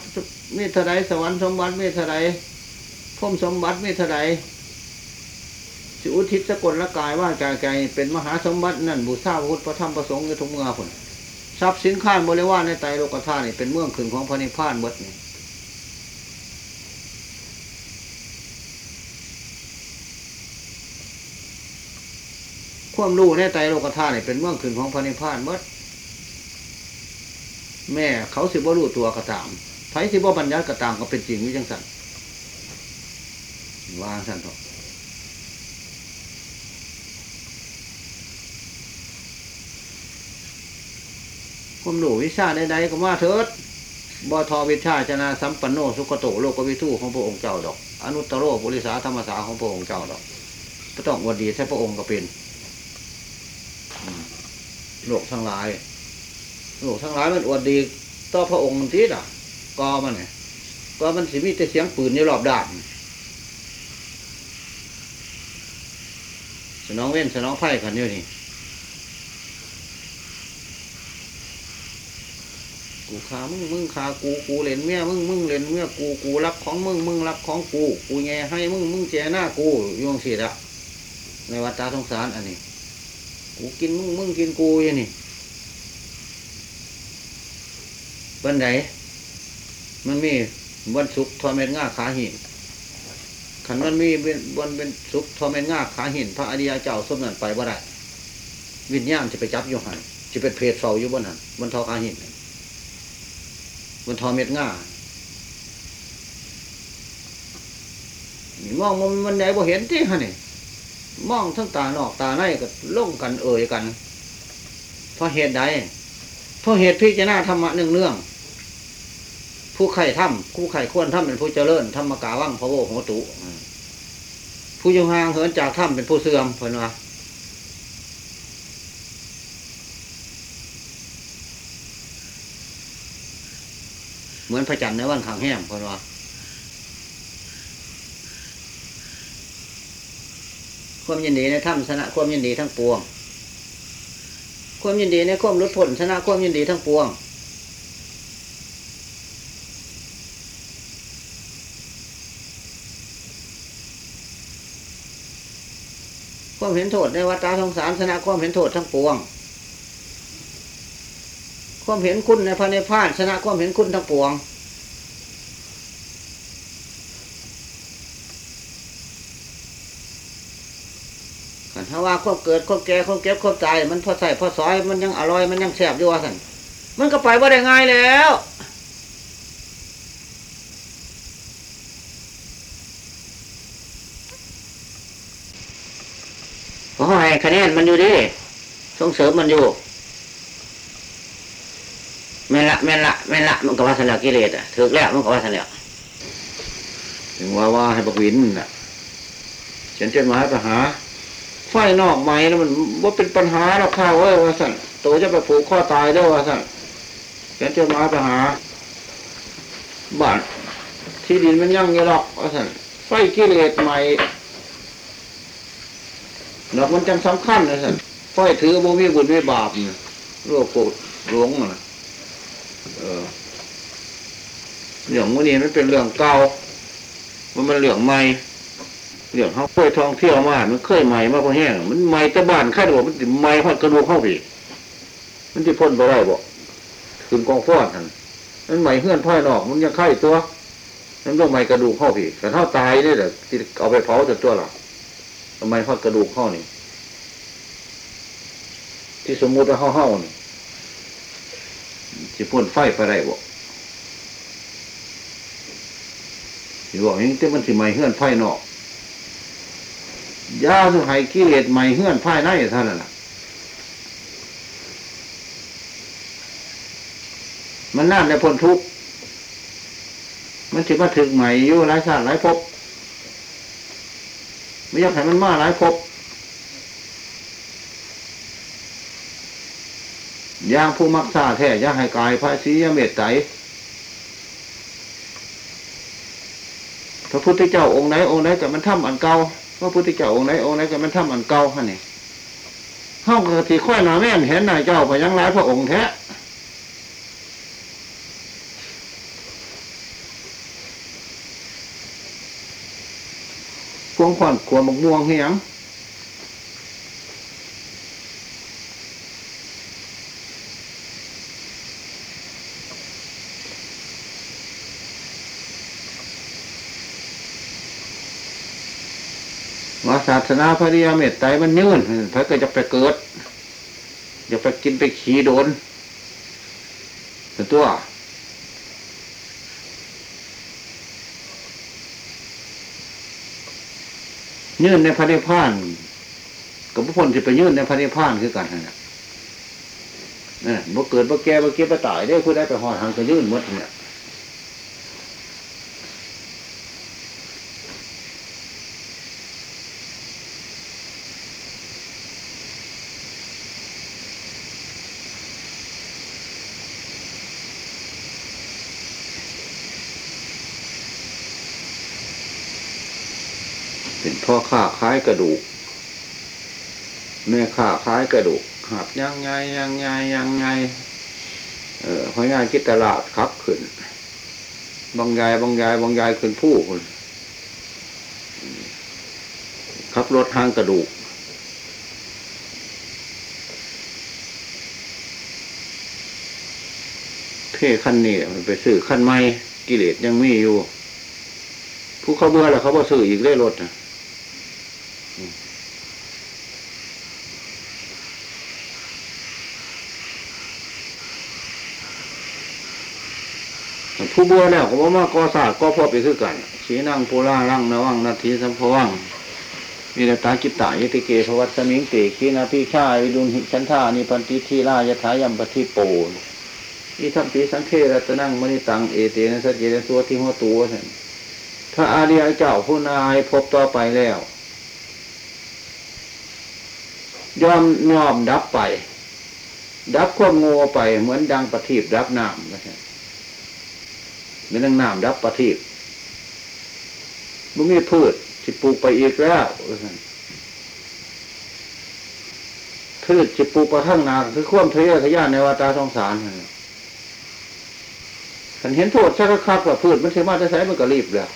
มีเท่าไรสวรรค์สมบัติมีเท่าไรพรหมสมบัติมีเท่าไรสิอุทิศสกลละกายว่าใจใจเป็นมหาสมบัตินั่นบูชาพระพุทธพระธรรมพระสงฆ์ในทุกเมื่อผลทรัพย์สินข้านบริวารในไตโลกธาตุนี่เป็นเมืองขึ้นของพระนิพพานหมดนี่ความรู้ในไตโลกธาตุนี่เป็นเมืองขึ้นของพระนิพพานหมด แม่เขาสิบ่รู้ตัวกระตามไผสิบ่บัญญัติกระตามก็เป็นจริงวิจังสันว่าสันเถอะความรู้วิชาใดๆก็มาเถิดบทวิชาจนาสัมปันโนสุขโตโลกวิทูของพระองค์เจ้าดอก อนุตตโรบุริสาธรรมสาของพระองค์เจ้าดอกก็ต้องอวดดีใช่พระองค์ก็เป็นโลกทั้งหลาย โลกทั้งหลายมันอวดดีต่อพระองค์มันทีอะกอมันเนี่ยก็มันสิมีแต่เสียงปืนในรอบด้านสนองเว้นสนองไพ่กันอยู่นี่กูขามึงมึงขากูกูเล่นเมียมึงมึงเล่นเมียกูกูรักของมึงมึงรักของกู กูแง่ให้มึงมึงแจหน้ากูยวงสิละในวัฏฏะสงสารอันนี้ กูกินมึงมึงกินกูอย่างนี้ บันไดมันมีวันสุกทอเม็ดง่าขาหินขันมันมีวันเป็นสุกทอเม็ดง่าขาหินพระอริยเจ้าสมนั่นไปว่าได้วิญญาณจะไปจับอยู่หันจะเป็นเพศเฝ้าอยู่บนหันบนทอขาหินบนทอเม็ดง่ามองมันมันไหนบ่เห็นที่ฮะนี่มองทั้งตานอกตาในก็ล่งกันเอ่ยกันเพราะเหตุใดเพราะเหตุพิจารณาธรรมะเนื่องเนื่อง ผู้ไข่ถ้ำผู้ไข่ควรถ้ำเป็นผู้เจริญธรรมกาว่างพระโวโหตุผู้อยูห่างเหินจากถ้ำเป็นผู้เสื่อมเพิ่นว่าเหมือนพระจันทร์ในวันขางแห้งเพิ่นว่าความยินดีในถ้ำชนะความยินดีทั้งปวง ความยินดีในความรุดพ้นชนะความยินดีทั้งปวง ความเห็นโทษในวัฏสงสารชนะความเห็นโทษทั้งปวง ความเห็นคุณในพระนิพานชนะความเห็นคุณทั้งปวง ขันถ้าว่าความเกิดความแก่ความเก็บความตายมันพอใส่พอซอยมันยังอร่อยมันยังแซ่บอยู่ว่าสันมันก็ไปว่าได้ง่ายแล้ว เพราะ ให้คะแนนมันอยู่ดิส่งเสริมมันอยู่แม่ละแม่ละแม่ละมันก็ว่าสันแล้วกิเลสอะถือแล้วมันก็ว่าสันแล้วถึงว่าว่าให้บักวินน่ะเขียนจดหมายไปหาไฟนอกไหมแล้วมันว่าเป็นปัญหาหรอกข้าวเอ้ยว่าสั่นตัวจะไปผูกข้อตายด้อว่าสั่นเขียนจดหมายไปหาบ้านที่ดินมันยั่งยีหรอกว่าสั่นไฟกิเลสใหม่ ดอกมันจังสำคัญนะสั่นไฟถือบ่มีบุญไม่บาปเนี่ยโรคโกรธหลงนะเออเรื่องวันนี้มันเป็นเรื่องเก่ามันมันเหลืองใหม่เหลืองเขาเคยท่องเที่ยวมา มันเคยใหม่มากพอแห้งมันใหม่ต่บ้านแค่เดียวมันสิใหม่พอดกระดูกเข้าไปมันจะพ่นไปได้บ่ขึ้นกองฟอดทันมันใหม่เฮื่อนพ่อยนอก มันยังไข่ตัวมันต้องใหม่กระดูกเข้าพี่แต่ถ้าตายนี่แหละที่เอาไปเผาแต่ตัวหรอ ทำไมพอดกระดูกเข้านี่ที่สมมุติว่าเข้าเข้านี่จะพ่นไฟไปได้บ่สิบอกอย่างนี้แต่มันสิไม่เฮือนไฟนอกยาสุให้กิเลสไม่เฮือนไฟในเท่านั้นล่ะมันน่าได้พ้นทุกข์มันสิมาถึงใหม่อยู่หลายชาติหลายภพ ไม่อยากให้มันมาหลายภพย่างผู้มักษาแท้อยากให้กายพระศียเมตไตรพระพุทธเจ้าองค์ไหนองค์ไหนกับมันทำอันเก่าพระพุทธเจ้าองค์ไหนองค์ไหนกับมันทำอันเก่าฮะนี่ห้องกะทิค่อยหนาแม่นเห็นนายเจ้าไปยังร้ายพระองค์แท้ งขวัญขวมกม่วงเฮียงว่าศาสนาพระริยเมตไตรมันยืนพระก็จะไปเกิด อย่าไปกินไปขี่โดนเป็นตัว ยื่นในพระนิพพานกับพระพลที่ไปยื่นในพระนิพพานคือกันนั่นน่ะนี่บ่เกิดบ่แก่บ่เก็บบ่ตายได้ผู้ได้ไปหอดหันก็ยื่นหมดเนี่ยเป็น ล้ายกระดูกแม่ค้าขายกระดูกหับยังไงยังไงยังไง เออพอยายคิดตลาดครับขึ้นบางยายบางยายบางยายขึ้นผู้คนขับรถทางกระดูกเท่ขั้นนี้มันไปซื้อขั้นไม่กิเลสยังมีอยู่ ผู้เขาเบื่อแล้วเขาบ่ซื้ออีกได้รถนะ ผู้เบื่อแล้วเขาบอกมากอศาสตร์ก็พอไปคือกันสีนั่งโพล่าร่างนวังนาทีสัมภวังวิรตากิตตายติเกภวัตสมิงเตขีนาพิชาวิดุงหิชันธานิปันติทีลายถายัมปทิโปนอิทัมปีสังเทรัตนังมณิตังเอเตนะสัจเจนะตัวที่หัวตัวท่านพระอาริยเจ้าผู้นายพบต่อไปแล้วยอมยอมดับไป ดับความโง่ไปเหมือนดังประทีปดับน้ำนะฮะเห มือนดังน้ำดับประทีปบุมีพืชสิปลูกไปอีกแล้วพืชสิปลูกไปข้างนาคือความทะเยทะยานในวาตาสงสารฉันเห็นโทษชักคักว่าพืชมันเสียมาจะใช้มันก็รีบแล้ว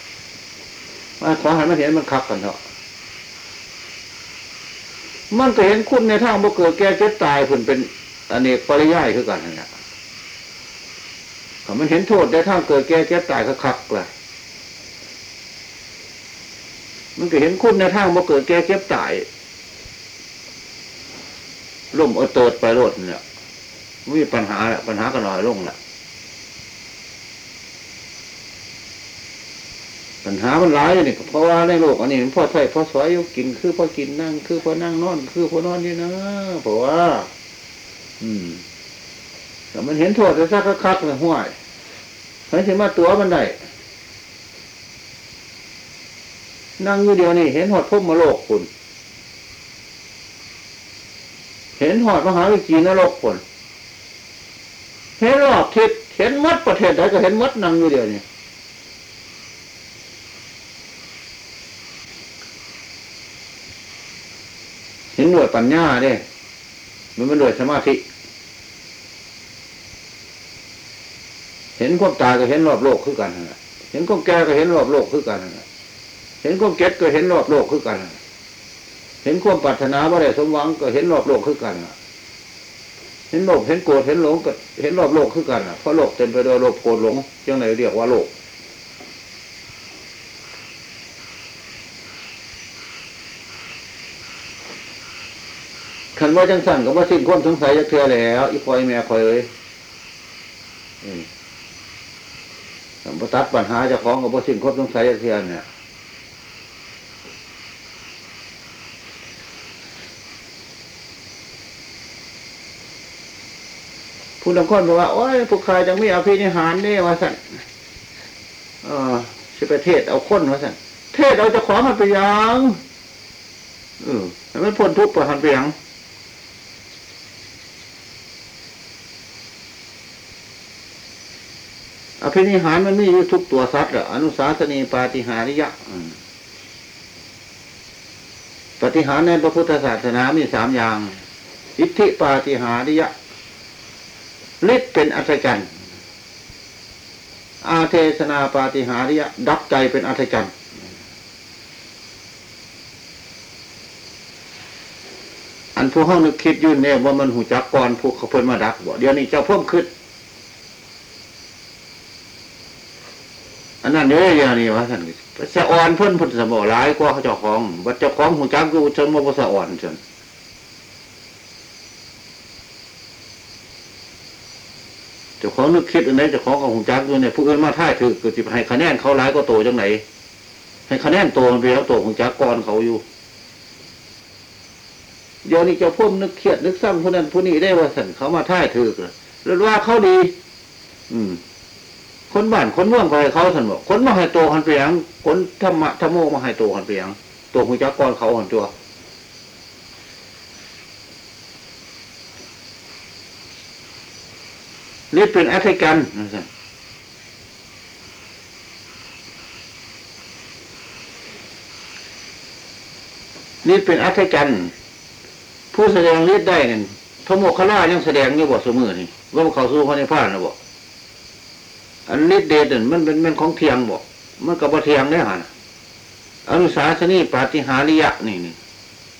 มาขอให้มันเห็นมันคักกันเถอะมันก็เห็นคุณในทางบ่เกิดแก่เจ็บตายผลเป็นอเนกปริยายคือกันนะ มันเห็นโทษในทางเกิดแก่เจ็บตายก็คักเลยมันก็เห็นคุณในทางบ่เกิดแก่เจ็บตายล่มเอาเติดไปรถเนี่ยมีปัญหาแหละปัญหาก็น้อยลงแหละปัญหามันหลายเลยนี่เพราะว่าในโลกอันนี้มันพ่อใส่พ่อสวยอยู่กินคือพ่อกินนั่ง คือพ่อนั่งนอน คือพ่อนอนนี่นะเพราะว่า อืม แต่มันเห็นโทษจะซักคักๆเลยห้วยเฮ้ยสิมาตัวมันได้นั่งอยู่เดียวนี่เห็นหอดพุ่มมาโลกคุณ เห็นหอดมหาวิจีนรกคนเห็นรอบทิศเห็นมัดประเทศใดก็เห็นมัดนั่งอยู่เดียวนี่เห็นหน่วยปัญญาเด้มันเป็นหน่วยสมาธิ เห็นความตายก็เห็นรอบโลกคือกันกันเห็นความแก่ก็เห็นรอบโลกคือกันกันเห็นความเก็ดก็เห็นรอบโลกคือกันกัน เห็นความปรารถนาว่าได้สมหวังก็เห็นรอบโลกคือกันเห็นโลภเห็นโกรธเห็นหลงก็เห็นรอบโลกคือกันเพราะโลกเต็มไปด้วยโลภโกรธหลงจังไหนเรียกว่าโลกคันว่าจังสั่นก็ว่าสิ้นความสงสัยจะเทือแล้วอีคอยแม่คอยเอ้ยอืม สัมปตัดปัญหาจะของกับว่สิ้นความสงสัยจะเทื่อเนี่ยผู้นำคนบอกว่าโอ้ยพวกใครจังไม่เอาพินิหารนี่ว่าสั่นเออสิประเทศเอาคนว่าสั่นเทศเอาจะของมันไปยังเออให้มันพ้นทุกข์ปะหันไปยัง ภินิหารมันมีอยู่ทุกตัวสัตว์อะอนุสาสนีปาฏิหาริยะปฏิหารในพระพุทธศาสนามีสามอย่าง อิทธิปาฏิหาริยะฤทธิ์เป็นอัศจรรย์อาเทศนาปาฏิหาริยะ ดับใจเป็นอัศจรรย์อันผู้ห้องนึกคิดยุ่นเนี่ยว่ามันหูจักก่อนพวกเขาเพิ่นมาดักบ่เดี๋ยวนี้เจ้าเพิ่มขึ้น อันนั้นเด้ออย่างนี้ว่าท่านสะอ่อนเพิ่นเพิ่นสมบ่ร้ายกว่าเขาเจ้าของว่าเจ้าของหูจักคือจนบ่สะอ่อนจนเจ้าของนึกคิดอันไหนเจ้าของของหุ่นจักด้วยเนี่ยผู้อื่นมาท่ายถือก็จะให้คะแนนเขาร้ายก็โตจังไหนให้คะแนนโตมันไปแล้วโตของจักก่อนเขาอยู่เดี๋ยวนี้เจ้าพุ่มนึกเครียดนึกซ้ำผู้นั้นผู้นี้ได้ว่าสันเขามาท่ายถือแล้วว่าเขาดี อืม คนบ้านคนเมืองก็ให้เขาสันบอกคนมาให้โตหันเปียงคนธรรมะธรรมโมมาให้โตหันเปียงตัวหุ่จักก่อนเขาหันตัวนี่เป็นอัธกันนะสินี่เป็นอัธกันผู้แสดงฤทธิ์ได้เนี่ยพระโมคคัลลายังแสดงอยู่บ่เสมอนี่ว่าเขาสู้พระนิพพานนะบ่ อันฤทธิ์เดชนั่นมันเป็นมันของเทียงบ่มันกับบ่เทียงได้หะอนุสาสนีปาฏิหาริยะนี่นี่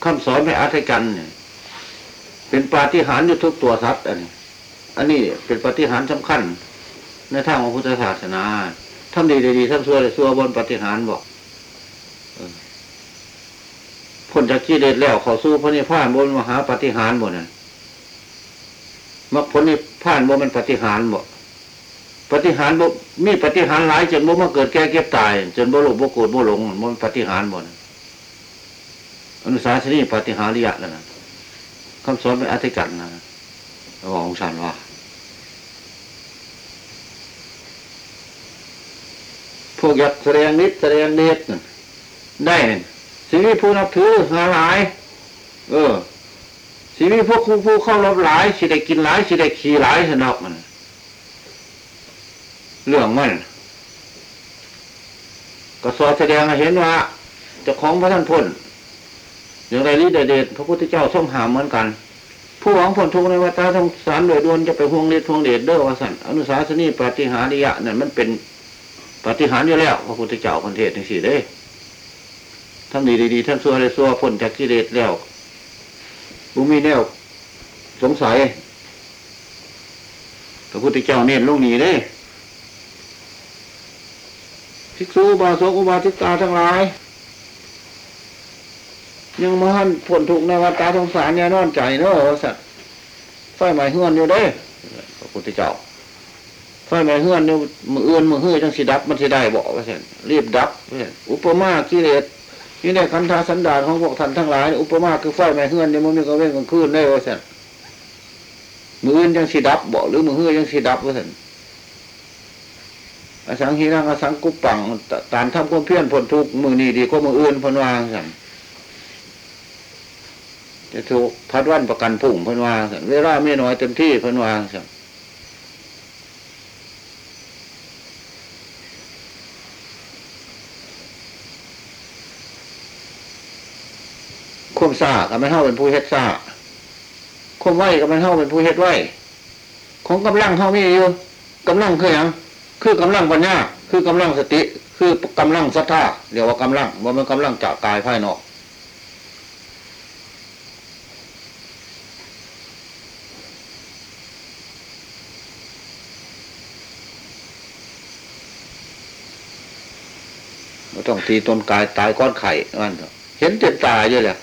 คำสอนในอัธกันเนี่ยเป็นปาฏิหาริย์อยู่ทุกตัวสัตว์อันนี้ อันนี้เป็นปาฏิหาริย์สำคัญ ในทางของพุทธศาสนาทำดีดีๆทำชั่วชั่วบนปาฏิหารย์บอกเออพ้นจากกิเลสแล้วเขาสู้พระนิพพานบนมหาปาฏิหารย์บ่นั่นมรรคผลนิพพานบ่มันปาฏิหารย์บ่ ปฏิหารบมีปฏิหารหลายจนบ่มาเกิดแก่เก็บตาย จนบ่หลบบ่โกรธบ่หลงมันปฏิหารย์บ่นอนุสาสนีปฏิหาริยะแล้วนะคำสอนเป็นอธิกันนะของฉันว่าพวกยากแสดงนิดแสดงเดชได้เนี่ยสิ่งที่ผู้นับถือหาหลาย เออสิ่งที่พวกครูผู้เข้ารบหลายสิได้กินหลายสิได้ขี่หลายสนอกมัน เรื่องมันก็สอแสดงให้เห็นว่าเจ้าของพระท่านพ้นอย่างไรนี้เดชพระพุทธเจ้าทรงหามเหมือนกัน ผู้หวังผลทุกข์ในวัฏสงสารโดยดวนจะไปห่วงเดห่วงเดชเด้อวสันอนุสาสนีปฏิหาริยะนั่นมันเป็นปฏิหารอยู่แล้ว พระพุทธเจ้าคนเทศน์จังสี่เด้ท่านดีดีท่านซัวเลยซัวพ้นจากกิเลสแล้วบุมีแนวสงสัยพระพุทธเจ้าเน้นลงนี้เด้ ภิกษุอุบาสกอุบาสิกาทั้งหลาย ยังมาหันผลถูกข์ในวัฏสงสารเนี่ยนอนใจเนอะว่าสัตว์ไฟไหม้เฮือนอยู่เด้พระพุทธเจ้าไฟไหม้เฮือนเนี่ยมือเอื้อนมือเฮือจังสิดับมันสิได้บอกว่าเช่นรีบดับว่าเช่นอุปมากิเลสนี่ในคันธาสันดานของพวกท่านทั้งหลายนี่อุปมาคือไฟไหม้เฮือนเนี่ยมันมีกระเว้นกลางคืนได้ว่าเช่นมืออื่นจังสิดับบอกหรือมือเฮือจังสิดับว่าเช่น อสังหิรังอสังกุปปังตานทำความเพียรผลทุกมือนี้ดีก็มืออื่นเพนวางสั่นจะถูกพัดวันประกันพุ่งพิ่นวางสั่นเวลาไม่น้อยเต็มที่พิ่นวางสั่นควมซาก็ไม่เท่าเป็นผู้เฮ็ดซาควมไหวก็ไม่เท่าเป็นผู้เฮ็ดไหวของกำลังเท่ามีอยู่กำลังคือหยัง คือกำลังปัญญาคือกำลังสติ คือกำลังศรัทธาเรียกว่ากำลังว่ามันกำลังจากกายภายนอกไม่ต้องตีต้นกายตายก้อนไข่นั่นเถอะเห็นเจ็บตายอยู่เลย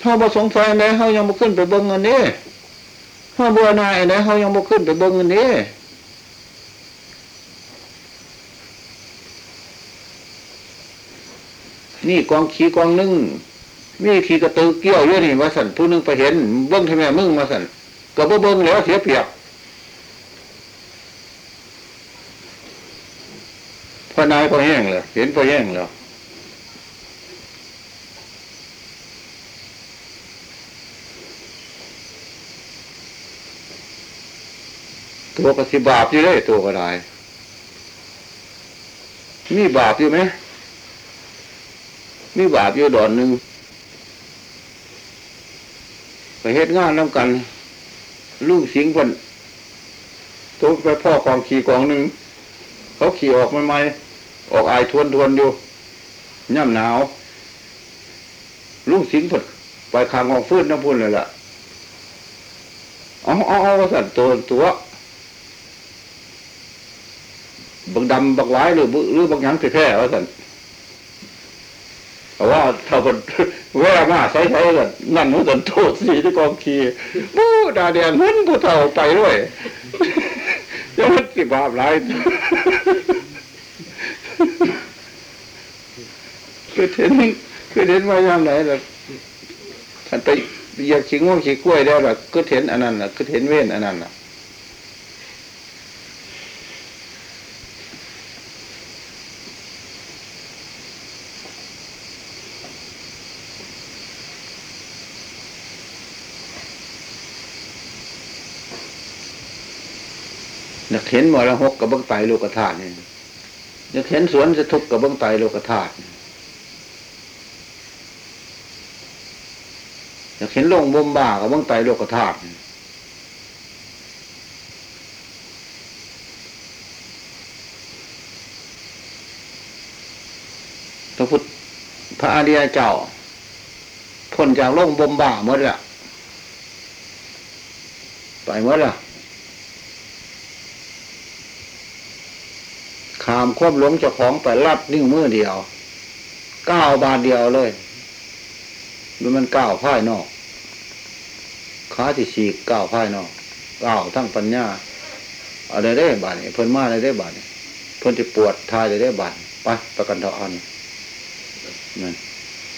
ถ้าบ่สงสัยไหนเขายังบ่ขึ้นไปเบิ่งเงินนี้ถ้าบัวนายไหนเขายังบ่ขึ้นไปเบิ่งเงินนี้ นี่กองขี้กองนึ่งมีขี้กระตือเกี้ยวเยอะนี่ว่าสันผู้หนึงไปเห็นเบิ้งทำไมมึงมาสันก็บ่เบิ้งแล้วเสียเปรียบพอนายพอแห้งเลยเห็นพอแห้งแล้วตัวก็สิบาปอยู่เลยตัวก็ได้มีบาปอยู่ไหม มีบาปอยู่ดอนหนึ่งไปเฮ็ดงานน้ำกัน ลูกสิงคนตัวไปพ่อกองขี่กองหนึ่งเขาขี่ออกใหม่ๆออกอายทวนทวนๆอยู่ย่ำหนาวลุงสิงห์ผดไปคางกองฟื้นน้ำพุ่นเลยล่ะเอาเอาเอาสั่นตัวตัวบักดำบักไว้หรือหรือบักหยังแท้ๆว่าสัตว่ พราะว่าถ้าคนแว่มาใช้ใช้กันนั่นมันจะโทษสีที่กองขี่บู้ดาเดียนมันผู้เฒ่าไปด้วยยังมันสิบาปหลายคือเห็นคือเห็นว่ายามไหนล่ะท่านไปอยากขิงว่าขี้กล้วยได้ล่ะก็เห็นอันนั้นล่ะก็เห็นเว้นอันนั้นล่ะ อยากเห็นมรหกกับเบื้องไตโลกธาตุนี่อยากเห็นสวนจะทุกกับเบื้องไตโลกธาตุนี่อยากเห็นโลงบ่มบ่ากับเบื้องไตโลกธาตุนี่พระพุทธพระอาริยเจ้าพ้นจากโลงบ่มบ่าหมดละไปหมดละ ขามควบหลงเจ้าของไปลัดนิ้วมือเดียวก้าวบาทเดียวเลยดูมันก้าวพ่ายนอกขาที่ฉีกก้าวพ่ายนอกก้าวทั้งปัญญาอะไรได้บาทเพิ่นมาอะไรได้บาทนี่เพิ่นจะปวดทายอะไรได้บาทไปประกันเถอะอันนั่น